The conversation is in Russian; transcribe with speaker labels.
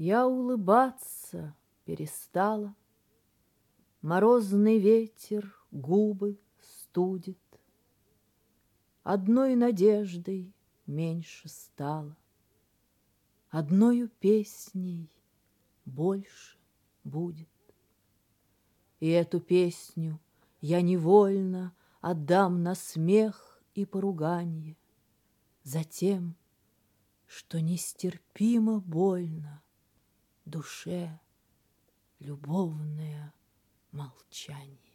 Speaker 1: Я улыбаться перестала, Морозный ветер губы студит, Одной надеждой меньше стало, Одною песней больше будет. И эту песню я невольно Отдам на смех и поруганье, Затем, что нестерпимо больно Душе любовное молчание.